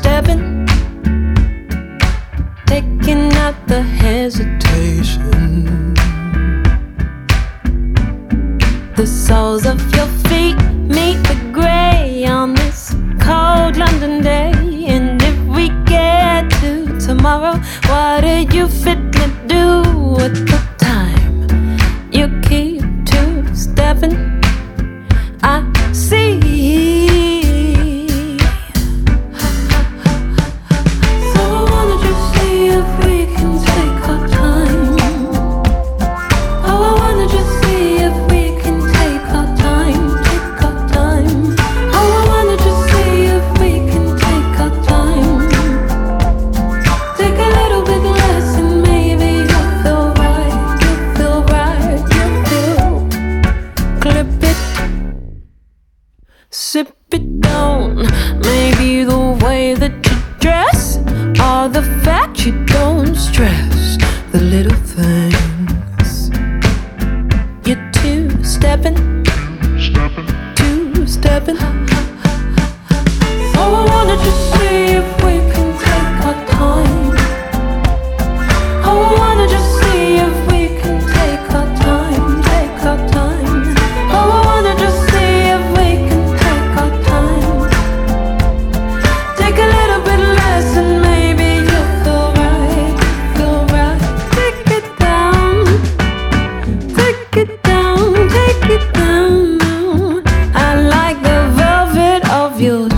Stepping, taking out the hesitation. The soles of your feet. The that you dress, or the fact you don't stress the little things. You're two stepping, two stepping. you.